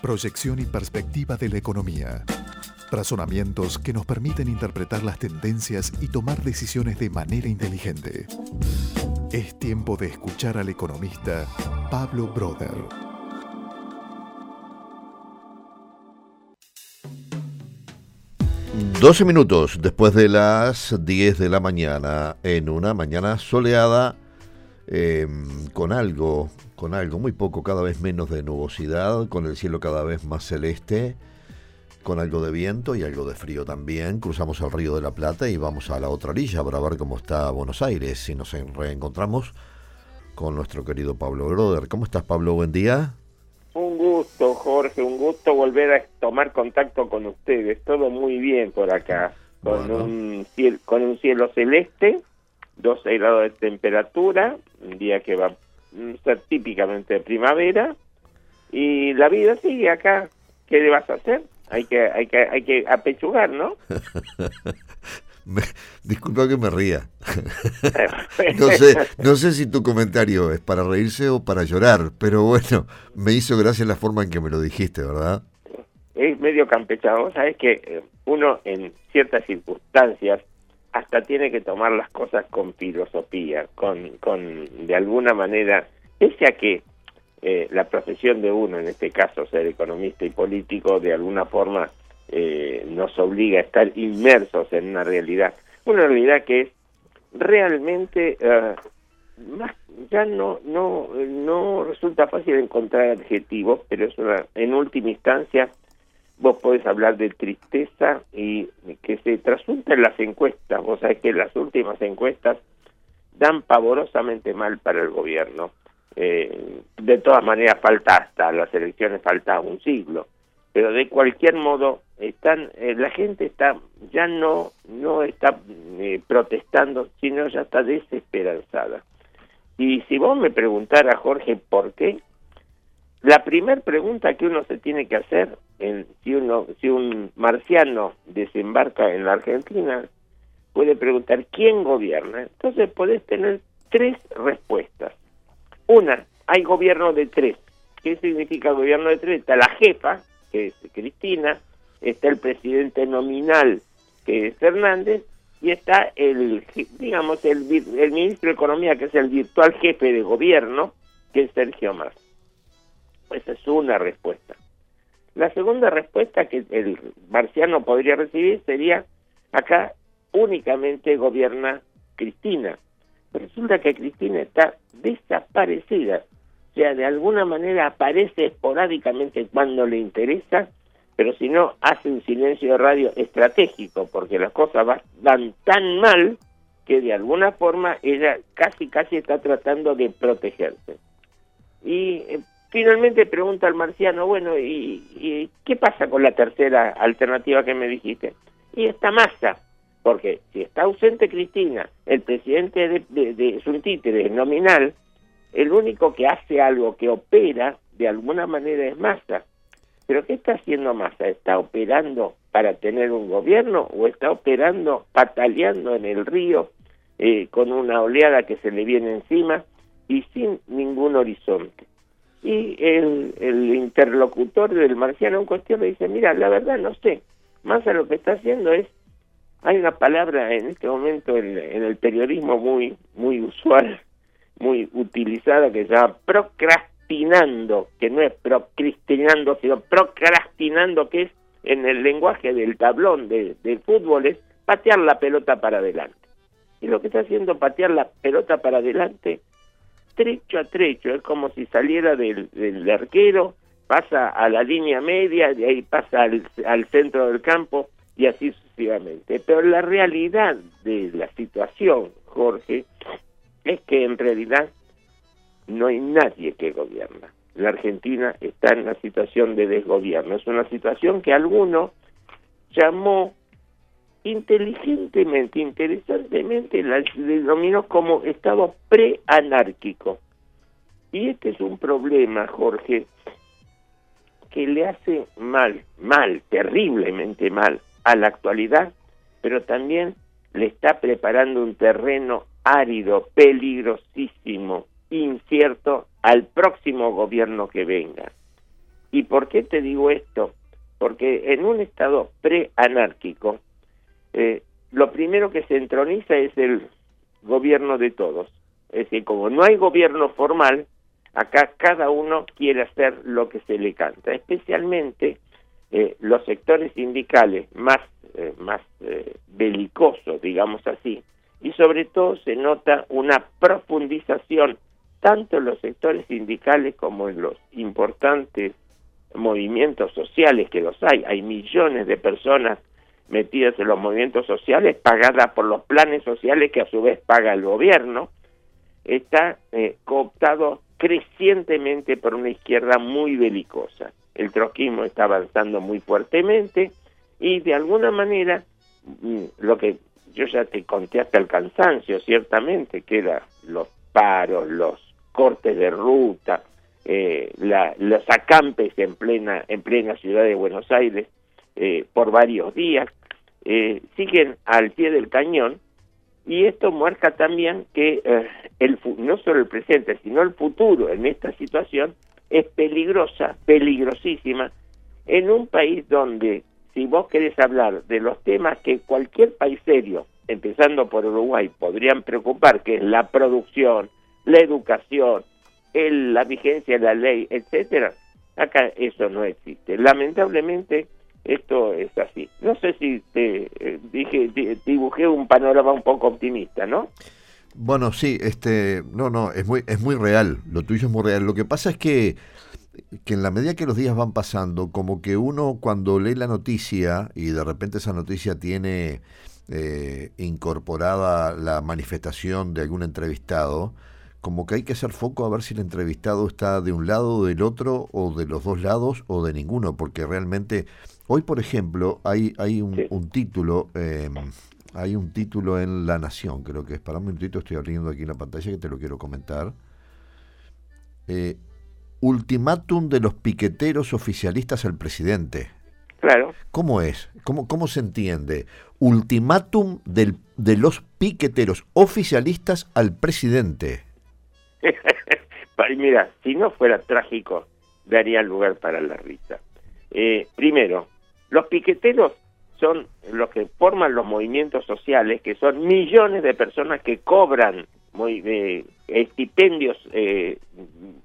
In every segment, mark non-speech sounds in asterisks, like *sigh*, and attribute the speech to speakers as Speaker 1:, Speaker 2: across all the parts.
Speaker 1: proyección y perspectiva de la economía. Razonamientos que nos permiten interpretar las tendencias y tomar decisiones de manera inteligente. Es tiempo de escuchar al economista Pablo Broder.
Speaker 2: Doce minutos después de las 10 de la mañana, en una mañana soleada, em, con algo, con algo muy poco, cada vez menos de nubosidad, con el cielo cada vez más celeste, con algo de viento y algo de frío también. Cruzamos el río de la Plata y vamos a la otra orilla para ver cómo está Buenos Aires y nos reencontramos con nuestro querido Pablo Broder. ¿Cómo estás, Pablo? Buen día.
Speaker 3: Un gusto, Jorge, un gusto volver a tomar contacto con ustedes. Todo muy bien por acá, con, un, cielo, con un cielo celeste, 12 grados de temperatura, un día que va ser típicamente de primavera, y la vida sigue acá. ¿Qué le vas a hacer? Hay que, hay que, hay que apechugar, ¿no? *laughs*
Speaker 2: disculpa que me ría. *laughs* no, sé, no sé si tu comentario es para reírse o para llorar, pero bueno, me hizo gracia la forma en que me lo dijiste, ¿verdad?
Speaker 3: Es medio campechado. Sabes que eh, uno en ciertas circunstancias hasta tiene que tomar las cosas con filosofía, con, con de alguna manera, pese a que eh, la profesión de uno, en este caso ser economista y político, de alguna forma eh, nos obliga a estar inmersos en una realidad, una realidad que es realmente eh, más, ya no no no resulta fácil encontrar adjetivos, pero es una, en última instancia vos podés hablar de tristeza y que se trasunta en las encuestas, vos sabés que las últimas encuestas dan pavorosamente mal para el gobierno. Eh, de todas maneras falta hasta las elecciones falta un siglo. Pero de cualquier modo están eh, la gente está ya no no está eh, protestando sino ya está desesperanzada. Y si vos me preguntara Jorge por qué la primera pregunta que uno se tiene que hacer en, si uno si un marciano desembarca en la Argentina puede preguntar quién gobierna entonces podés tener tres respuestas una hay gobierno de tres ¿Qué significa gobierno de tres? Está la jefa, que es Cristina, está el presidente nominal, que es Fernández, y está el, digamos, el, el ministro de Economía, que es el virtual jefe de gobierno, que es Sergio Massa. Esa es una respuesta. La segunda respuesta que el marciano podría recibir sería, acá únicamente gobierna Cristina. resulta que Cristina está desaparecida o sea, de alguna manera aparece esporádicamente cuando le interesa, pero si no, hace un silencio de radio estratégico, porque las cosas van tan mal que de alguna forma ella casi, casi está tratando de protegerse. Y eh, finalmente pregunta al marciano, bueno, ¿y, qué pasa con la tercera alternativa que me dijiste? Y esta masa, porque si está ausente Cristina, el presidente de, de, su títere nominal, el único que hace algo, que opera de alguna manera es Massa. Pero ¿qué está haciendo Massa? ¿Está operando para tener un gobierno o está operando pataleando en el río eh, con una oleada que se le viene encima y sin ningún horizonte? Y el, interlocutor del marciano en cuestión le dice, mira, la verdad no sé, Massa lo que está haciendo es, hay una palabra en este momento en, en el periodismo muy, muy usual, muy utilizada que se llama procrastinando, que no es procrastinando, sino procrastinando, que es en el lenguaje del tablón de, del fútbol, es patear la pelota para adelante. Y lo que está haciendo patear la pelota para adelante, trecho a trecho, es como si saliera del, arquero, pasa a la línea media, de ahí pasa al, al centro del campo y así sucesivamente. Pero la realidad de la situación, Jorge, es que en realidad no hay nadie que gobierna. La Argentina está en una situación de desgobierno. Es una situación que alguno llamó inteligentemente, interesantemente, la denominó como estado preanárquico. Y este es un problema, Jorge, que le hace mal, mal, terriblemente mal a la actualidad, pero también le está preparando un terreno árido, peligrosísimo, incierto al próximo gobierno que venga. ¿Y por qué te digo esto? Porque en un estado pre-anárquico, eh, lo primero que se entroniza es el gobierno de todos. Es decir, como no hay gobierno formal, acá cada uno quiere hacer lo que se le canta, especialmente eh, los sectores sindicales más, eh, más eh, belicosos, digamos así, y sobre todo se nota una profundización tanto en los sectores sindicales como en los importantes movimientos sociales que los hay. Hay millones de personas metidas en los movimientos sociales, pagadas por los planes sociales que a su vez paga el gobierno, está eh, cooptado crecientemente por una izquierda muy belicosa. El trotskismo está avanzando muy fuertemente y de alguna manera mm, lo que yo ya te conté hasta el cansancio, ciertamente, que eran los paros, los cortes de ruta, eh, los acampes en plena, en plena ciudad de Buenos Aires eh, por varios días, eh, siguen al pie del cañón y esto marca también que eh, el, no solo el presente, sino el futuro en esta situación es peligrosa, peligrosísima, en un país donde, si vos querés hablar de los temas que cualquier país serio, empezando por Uruguay, podrían preocupar, que es la producción, la educación, el, la vigencia de la ley, etcétera, acá eso no existe. Lamentablemente, esto es así. No sé si te eh, dije, dibujé un panorama un poco optimista, ¿no?
Speaker 2: Bueno, sí, este, no, no, es muy, es muy real, lo tuyo es muy real. Lo que pasa es que, que en la medida que los días van pasando, como que uno cuando lee la noticia y de repente esa noticia tiene eh, incorporada la manifestación de algún entrevistado, como que hay que hacer foco a ver si el entrevistado está de un lado, del otro, o de los dos lados, o de ninguno, porque realmente hoy, por ejemplo, hay, hay un, título, em, hay un título en La Nación, creo que es, para un minutito estoy abriendo aquí la pantalla que te lo quiero comentar. Eh, ultimátum de los piqueteros oficialistas al presidente.
Speaker 3: Claro.
Speaker 2: ¿Cómo es? ¿Cómo, cómo se entiende? Ultimátum del, de los piqueteros oficialistas al presidente. *laughs*
Speaker 3: Mira, si no fuera trágico, daría lugar para la risa. Eh, primero, los piqueteros son los que forman los movimientos sociales, que son millones de personas que cobran eh, estipendios, eh,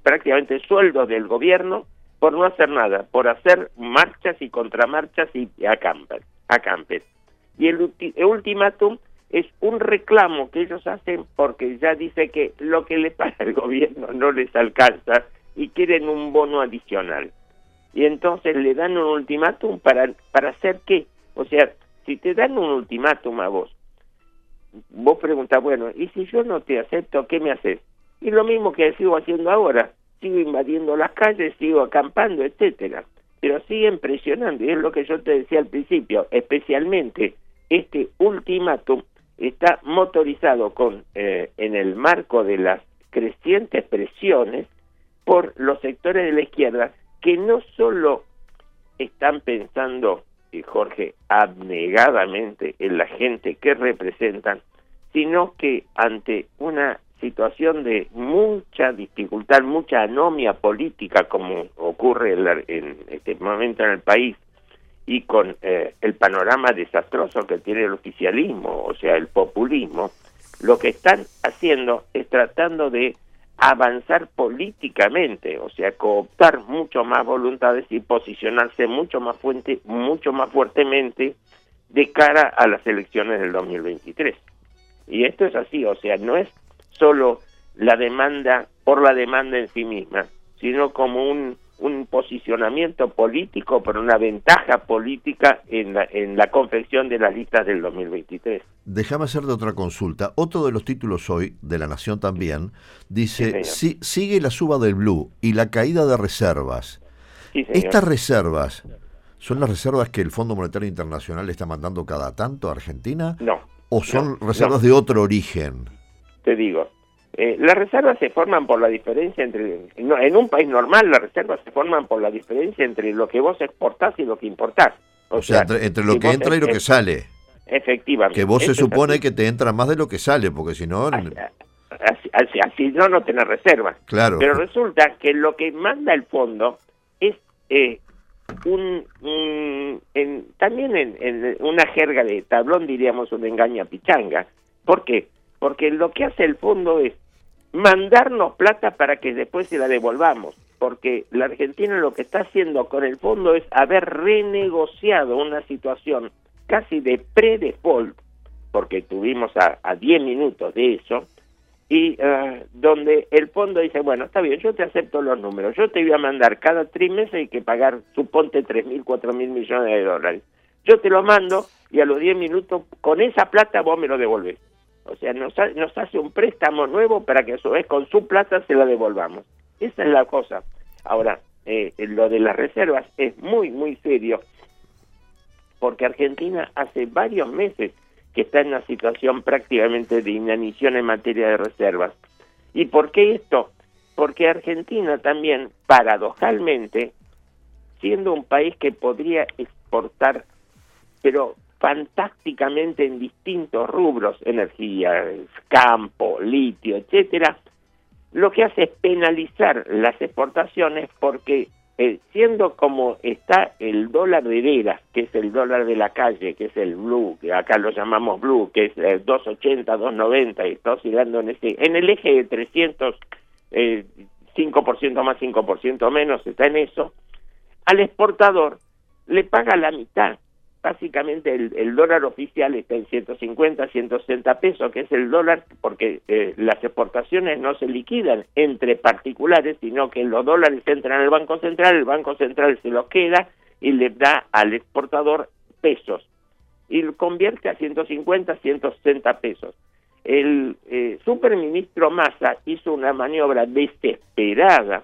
Speaker 3: prácticamente sueldos del gobierno, por no hacer nada, por hacer marchas y contramarchas y acampes. acampes. Y el, el ultimátum es un reclamo que ellos hacen porque ya dice que lo que le paga el gobierno no les alcanza y quieren un bono adicional. Y entonces le dan un ultimátum para, para hacer qué? O sea, si te dan un ultimátum a vos, vos preguntas, bueno, ¿y si yo no te acepto, qué me haces? Y lo mismo que sigo haciendo ahora, sigo invadiendo las calles, sigo acampando, etcétera. Pero siguen presionando, y es lo que yo te decía al principio, especialmente este ultimátum está motorizado con eh, en el marco de las crecientes presiones por los sectores de la izquierda que no solo están pensando, y Jorge, abnegadamente en la gente que representan, sino que ante una situación de mucha dificultad, mucha anomia política como ocurre en este momento en el país, y con eh, el panorama desastroso que tiene el oficialismo, o sea, el populismo, lo que están haciendo es tratando de avanzar políticamente, o sea, cooptar mucho más voluntades y posicionarse mucho más fuerte, mucho más fuertemente de cara a las elecciones del 2023. Y esto es así, o sea, no es solo la demanda por la demanda en sí misma, sino como un un posicionamiento político, pero una ventaja política en la, en la confección de las listas del 2023.
Speaker 2: Déjame hacerte otra consulta. Otro de los títulos hoy, de La Nación también, dice, sigue la suba del blue y la caída de reservas. Estas reservas, ¿son las reservas que el Fondo Monetario Internacional está mandando cada tanto a Argentina?
Speaker 3: No.
Speaker 2: ¿O son reservas de otro origen?
Speaker 3: Te digo, eh, las reservas se forman por la diferencia entre, en un país normal las reservas se forman por la diferencia entre lo que vos exportás y lo que importás.
Speaker 2: O, sea, entre, lo que entra y lo que sale.
Speaker 3: Efectivamente.
Speaker 2: Que vos se supone que te entra más de lo que sale, porque si no...
Speaker 3: Así, no, no tenés reservas.
Speaker 2: Claro.
Speaker 3: Pero resulta que lo que manda el fondo es eh, un, en, también en, una jerga de tablón diríamos un engaña pichanga. ¿Por qué? Porque lo que hace el fondo es mandarnos plata para que después se la devolvamos. Porque la Argentina lo que está haciendo con el fondo es haber renegociado una situación casi de pre-default, porque tuvimos a 10 minutos de eso, y uh, donde el fondo dice, bueno, está bien, yo te acepto los números, yo te voy a mandar cada trimestre hay que pagar, suponte, tres mil, cuatro mil millones de dólares. Yo te lo mando y a los diez minutos, con esa plata vos me lo devolves. O sea, nos, nos hace un préstamo nuevo para que a su vez con su plata se la devolvamos. Esa es la cosa. Ahora, eh, lo de las reservas es muy, muy serio, porque Argentina hace varios meses que está en una situación prácticamente de inanición en materia de reservas. ¿Y por qué esto? Porque Argentina también, paradojalmente, siendo un país que podría exportar, pero fantásticamente en distintos rubros, energía, campo, litio, etcétera, lo que hace es penalizar las exportaciones porque eh, siendo como está el dólar de veras, que es el dólar de la calle, que es el blue, que acá lo llamamos blue, que es 2.80, 2.90 y está oscilando en ese, en el eje de 300, eh, 5% más, 5% menos, está en eso, al exportador le paga la mitad básicamente el, dólar oficial está en 150, 160 pesos, que es el dólar, porque eh, las exportaciones no se liquidan entre particulares, sino que los dólares entran al Banco Central, el Banco Central se los queda y le da al exportador pesos y convierte a 150, 160 pesos. El eh, superministro Massa hizo una maniobra desesperada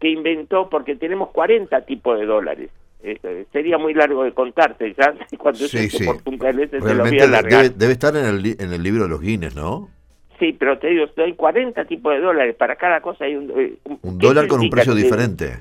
Speaker 3: que inventó, porque tenemos 40 tipos de dólares, este, sería muy largo de contarte, ya *laughs* cuando
Speaker 2: sí, sí. por Realmente lo voy a debe, debe, estar en el, en el libro de los Guinness, ¿no?
Speaker 3: Sí, pero te digo, hay 40 tipos de dólares, para cada cosa hay un...
Speaker 2: Eh, un, dólar con un precio diferente.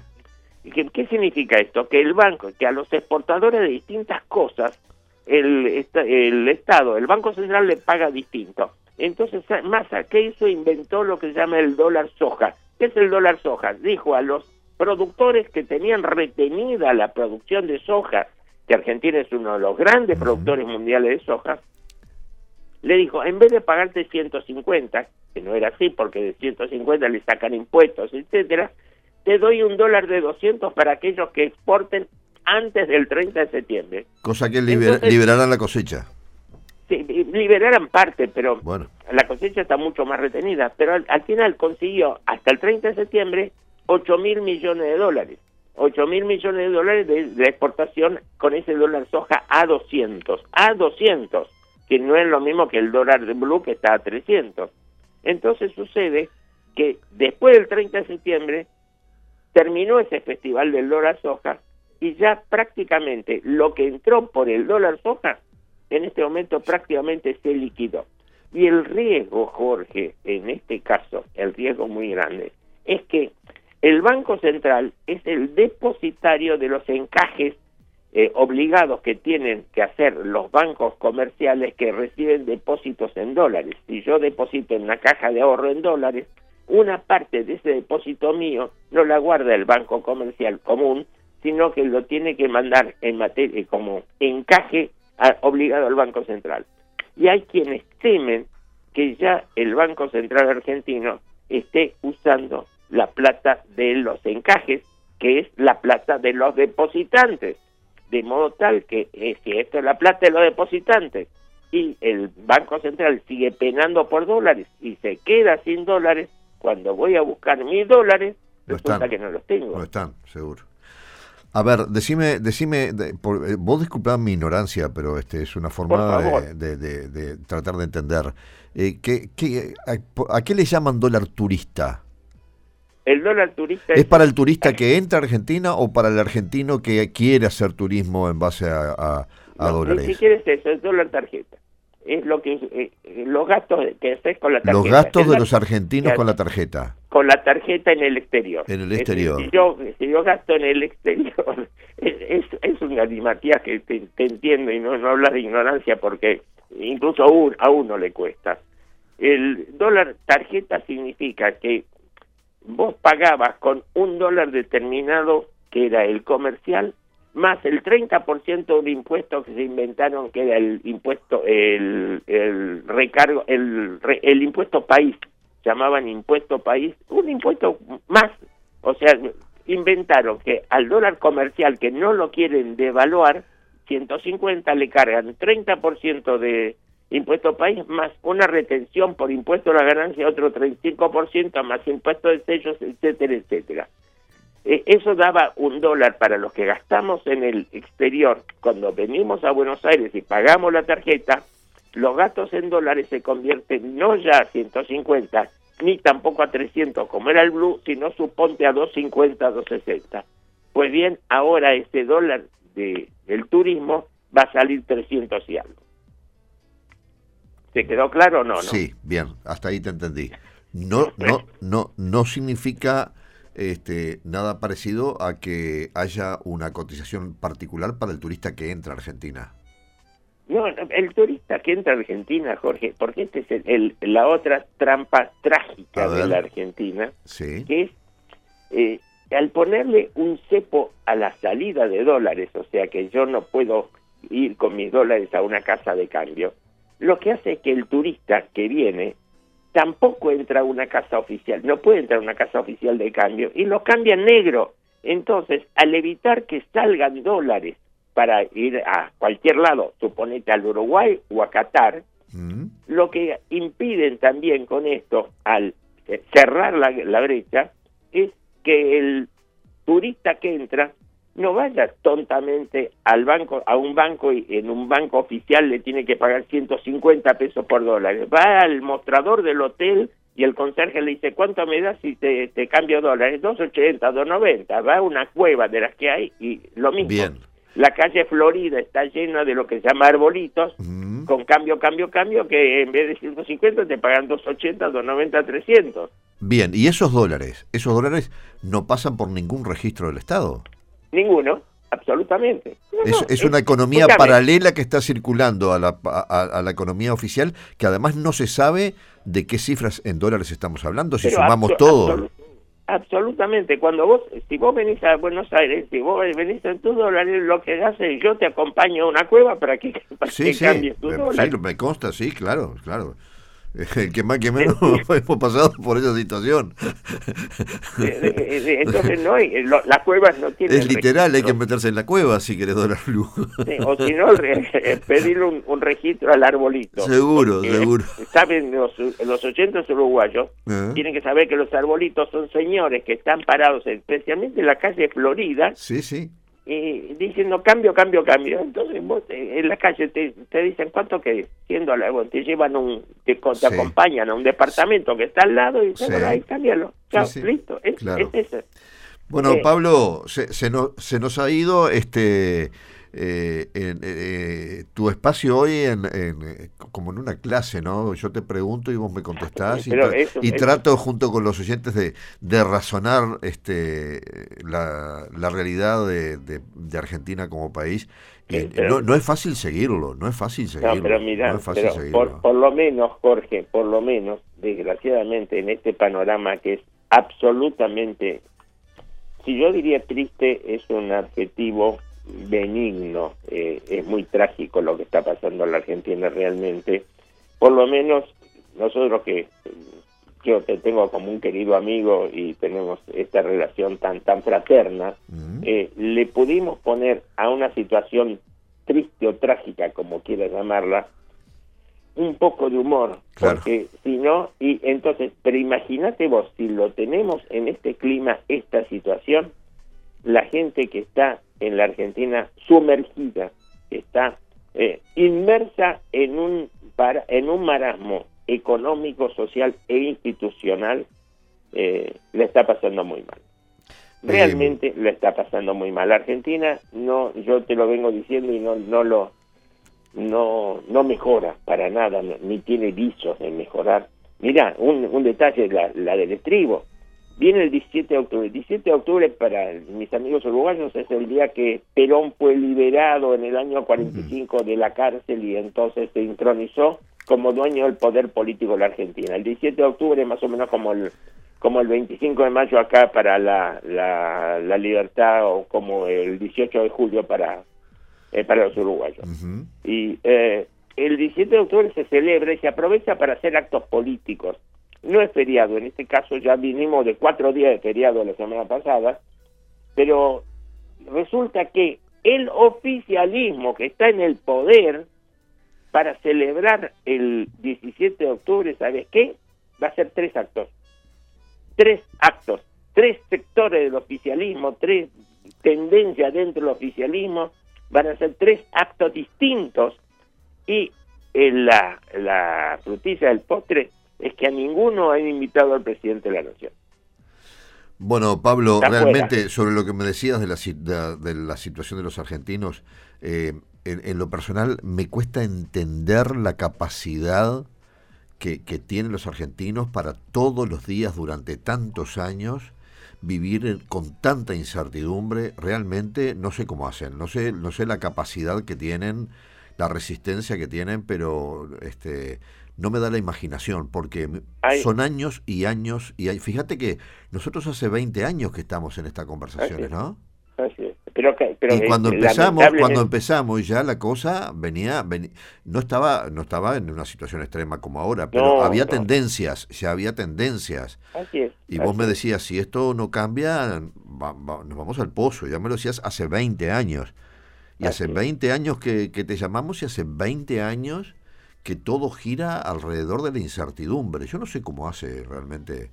Speaker 3: ¿Qué, ¿Qué significa esto? Que el banco, que a los exportadores de distintas cosas, el, el Estado, el Banco Central le paga distinto. Entonces, Massa, ¿qué hizo? Inventó lo que se llama el dólar soja. ¿Qué es el dólar soja? Dijo a los productores que tenían retenida la producción de soja, que Argentina es uno de los grandes productores mundiales de soja, le dijo, en vez de pagarte 150, que no era así porque de 150 le sacan impuestos, etcétera, te doy un dólar de 200 para aquellos que exporten antes del 30 de septiembre.
Speaker 2: Cosa que liberarán la cosecha.
Speaker 3: Sí, liberarán parte, pero bueno. la cosecha está mucho más retenida. Pero al, al final consiguió hasta el 30 de septiembre 8 mil millones de dólares. 8 mil millones de dólares de, exportación con ese dólar soja a 200. A 200, que no es lo mismo que el dólar de blue que está a 300. Entonces sucede que después del 30 de septiembre terminó ese festival del dólar soja y ya prácticamente lo que entró por el dólar soja en este momento prácticamente se liquidó. Y el riesgo, Jorge, en este caso, el riesgo muy grande, es que Banco Central es el depositario de los encajes eh, obligados que tienen que hacer los bancos comerciales que reciben depósitos en dólares. Si yo deposito en una caja de ahorro en dólares, una parte de ese depósito mío no la guarda el banco comercial común, sino que lo tiene que mandar en materia como encaje obligado al Banco Central. Y hay quienes temen que ya el Banco Central argentino esté usando la plata de los encajes, que es la plata de los depositantes. De modo tal que eh, si esto es la plata de los depositantes y el Banco Central sigue penando por dólares y se queda sin dólares, cuando voy a buscar mis dólares, resulta que no los tengo.
Speaker 2: No están, seguro. A ver, decime, decime, por, eh, vos disculpad mi ignorancia, pero este es una forma de, de, tratar de entender. Eh, ¿qué, qué, a, qué le llaman dólar turista?
Speaker 3: El dólar turista
Speaker 2: es, para el turista que entra a Argentina o para el argentino que quiere hacer turismo en base a, a, dólares.
Speaker 3: Si quieres eso, es dólar tarjeta. Es lo que eh, los gastos que haces con la tarjeta.
Speaker 2: Los gastos de los argentinos con la tarjeta.
Speaker 3: Con la tarjeta en el exterior.
Speaker 2: En el exterior.
Speaker 3: si, yo, si yo gasto en el exterior, *laughs* es, es una animatía que te, entiendo y no, no hablas de ignorancia porque incluso a, a uno le cuesta. El dólar tarjeta significa que vos pagabas con un dólar determinado que era el comercial, más el 30% de un impuesto que se inventaron, que era el impuesto, el, el recargo, el, el impuesto país, llamaban impuesto país, un impuesto más, o sea, inventaron que al dólar comercial que no lo quieren devaluar, 150 le cargan 30% de impuesto país más una retención por impuesto a la ganancia otro 35% más impuesto de sellos, etcétera, etcétera. E, eso daba un dólar para los que gastamos en el exterior cuando venimos a Buenos Aires y pagamos la tarjeta, los gastos en dólares se convierten no ya a 150 ni tampoco a 300 como era el blue, sino suponte a 250, 260. Pues bien, ahora ese dólar de, del turismo va a salir 300 y algo. ¿Se quedó claro o no, no?
Speaker 2: Sí, bien, hasta ahí te entendí. No, *laughs* no, no, no significa este, nada parecido a que haya una cotización particular para el turista que entra a Argentina.
Speaker 3: No, el turista que entra a Argentina, Jorge, porque esta es el, la otra trampa trágica de la Argentina, que es eh, al ponerle un cepo a la salida de dólares, o sea que yo no puedo ir con mis dólares a una casa de cambio, lo que hace es que el turista que viene tampoco entra a una casa oficial, no puede entrar a una casa oficial de cambio y lo cambia negro. Entonces, al evitar que salgan dólares para ir a cualquier lado, suponete al Uruguay o a Qatar, mm. lo que impiden también con esto, al cerrar la, la brecha, es que el turista que entra no vaya tontamente al banco, a un banco y en un banco oficial le tiene que pagar 150 pesos por dólares. Va al mostrador del hotel y el conserje le dice, ¿cuánto me das si te, te cambio dólares? 2.80, 2.90. Va a una cueva de las que hay y lo mismo.
Speaker 2: Bien.
Speaker 3: La calle Florida está llena de lo que se llama arbolitos, con cambio, cambio, cambio, que en vez de 150 te pagan 2.80, 2.90, 300.
Speaker 2: Bien, ¿y esos dólares? ¿Esos dólares no pasan por ningún registro del Estado?
Speaker 3: Ninguno, absolutamente.
Speaker 2: es, una economía paralela que está circulando a la, a, la economía oficial, que además no se sabe de qué cifras en dólares estamos hablando, si sumamos todo.
Speaker 3: Absolutamente. Cuando vos, si vos venís a Buenos Aires, si vos venís en tus dólares, lo que haces, yo te acompaño a una cueva para que, *laughs* para
Speaker 2: sí, sí, cambies tus dólares. Sí, me consta, sí, claro, claro. *laughs* que más que menos *laughs* hemos pasado por esa situación.
Speaker 3: Entonces, no, las cuevas no tienen.
Speaker 2: Es literal, hay que meterse en la cueva si querés dólar luz.
Speaker 3: o si no, pedirle un, registro al arbolito.
Speaker 2: Seguro, seguro.
Speaker 3: Saben, los, los 80 uruguayos ah. tienen que saber que los arbolitos son señores que están parados, especialmente en la calle Florida.
Speaker 2: Sí, sí
Speaker 3: y diciendo cambio, cambio, cambio. Entonces vos eh, en la calle te, te dicen cuánto que siendo algo, te llevan un, te, acompañan a un departamento que está al lado y dicen, ahí cámbialo, chao, listo, es, eso.
Speaker 2: Bueno, eh, Pablo, se, se, nos, se nos ha ido este eh, en, eh, tu espacio hoy en, eh, como en una clase, ¿no? Yo te pregunto y vos me contestás y, trato junto con los oyentes de, de razonar este la, la realidad de, de, Argentina como país. no, no es fácil seguirlo, no es fácil seguirlo.
Speaker 3: pero mira, Por, por lo menos, Jorge, por lo menos, desgraciadamente, en este panorama que es absolutamente, si yo diría triste, es un adjetivo benigno, eh, es muy trágico lo que está pasando en la Argentina realmente. Por lo menos nosotros que yo te tengo como un querido amigo y tenemos esta relación tan tan fraterna, eh, le pudimos poner a una situación triste o trágica, como quieras llamarla, un poco de humor, porque si no, y entonces, pero imagínate vos, si lo tenemos en este clima, esta situación, la gente que está en la Argentina sumergida, está eh, inmersa en un, para, en un marasmo económico, social e institucional, eh, le está pasando muy mal. Realmente le está pasando muy mal. Argentina no, yo te lo vengo diciendo y no, no lo, no, no mejora para nada, ni tiene visos de mejorar. Mira, un, un detalle, la, la del estribo Viene el 17 de octubre. El 17 de octubre para mis amigos uruguayos es el día que Perón fue liberado en el año 45 de la cárcel y entonces se intronizó como dueño del poder político de la Argentina. El 17 de octubre más o menos como el, como el 25 de mayo acá para la, la, libertad o como el 18 de julio para, eh, para los uruguayos. Y eh, el 17 de octubre se celebra y se aprovecha para hacer actos políticos. No es feriado, en este caso ya vinimos de cuatro días de feriado la semana pasada, pero resulta que el oficialismo que está en el poder para celebrar el 17 de octubre, ¿sabes qué? Va a ser tres actos tres actos, tres sectores del oficialismo, tres tendencias dentro del oficialismo, van a ser tres actos distintos y la, la frutilla del postre es que a ninguno han invitado al presidente de la nación.
Speaker 2: Bueno, Pablo, realmente sobre lo que me decías de la, de, la situación de los argentinos, eh, en, lo personal me cuesta entender la capacidad que, tienen los argentinos para todos los días durante tantos años vivir con tanta incertidumbre, realmente no sé cómo hacen, no sé, no sé la capacidad que tienen, la resistencia que tienen, pero este no me da la imaginación, porque son años y años, y hay, fíjate que nosotros hace 20 años que estamos en estas conversaciones, ¿no? Pero, y cuando empezamos, cuando empezamos ya la cosa venía, no estaba, no estaba en una situación extrema como ahora, pero había tendencias, ya había tendencias. y vos me decías, si esto no cambia, nos vamos al pozo. Ya me lo decías hace 20 años. Y hace 20 años que, que, te llamamos y hace 20 años que todo gira alrededor de la incertidumbre. Yo no sé cómo hace realmente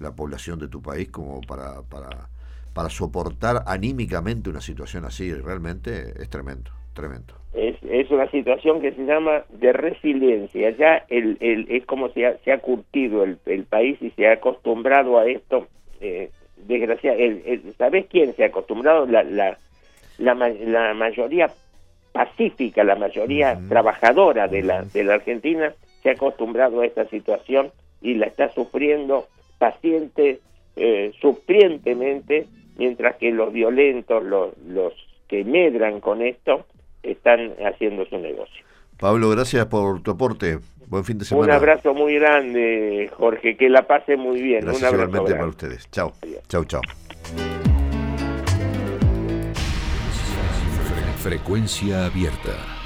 Speaker 2: la población de tu país como para, para para soportar anímicamente una situación así. Realmente es tremendo, tremendo.
Speaker 3: Es, es una situación que se llama de resiliencia. Ya el, el, es como se ha, se ha curtido el, el país y se ha acostumbrado a esto. Eh, desgraciadamente, ¿sabes quién se ha acostumbrado? La, la, la, la mayoría pacífica, la mayoría trabajadora de la, de la Argentina se ha acostumbrado a esta situación y la está sufriendo paciente, eh, sufrientemente mientras que los violentos, los, los que medran con esto, están haciendo su negocio.
Speaker 2: Pablo, gracias por tu aporte. Buen fin de semana.
Speaker 3: Un abrazo muy grande, Jorge. Que la pase muy bien.
Speaker 2: Gracias
Speaker 3: Un
Speaker 2: abrazo para ustedes. Chao. Chao, chao.
Speaker 1: Frecuencia abierta.